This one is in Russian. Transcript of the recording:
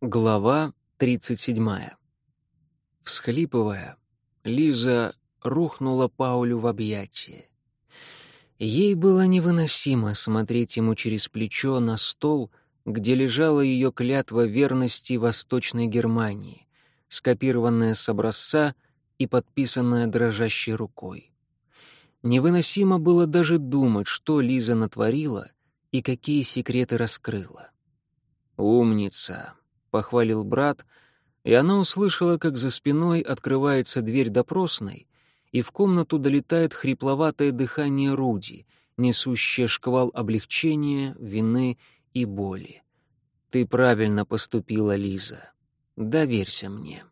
Глава 37. Всхлипывая, Лиза рухнула Паулю в объятия. Ей было невыносимо смотреть ему через плечо на стол, где лежала ее клятва верности Восточной Германии, скопированная с образца и подписанная дрожащей рукой. Невыносимо было даже думать, что Лиза натворила и какие секреты раскрыла. «Умница!» — похвалил брат, и она услышала, как за спиной открывается дверь допросной, и в комнату долетает хрипловатое дыхание Руди, несущее шквал облегчения, вины и боли. «Ты правильно поступила, Лиза. Доверься мне».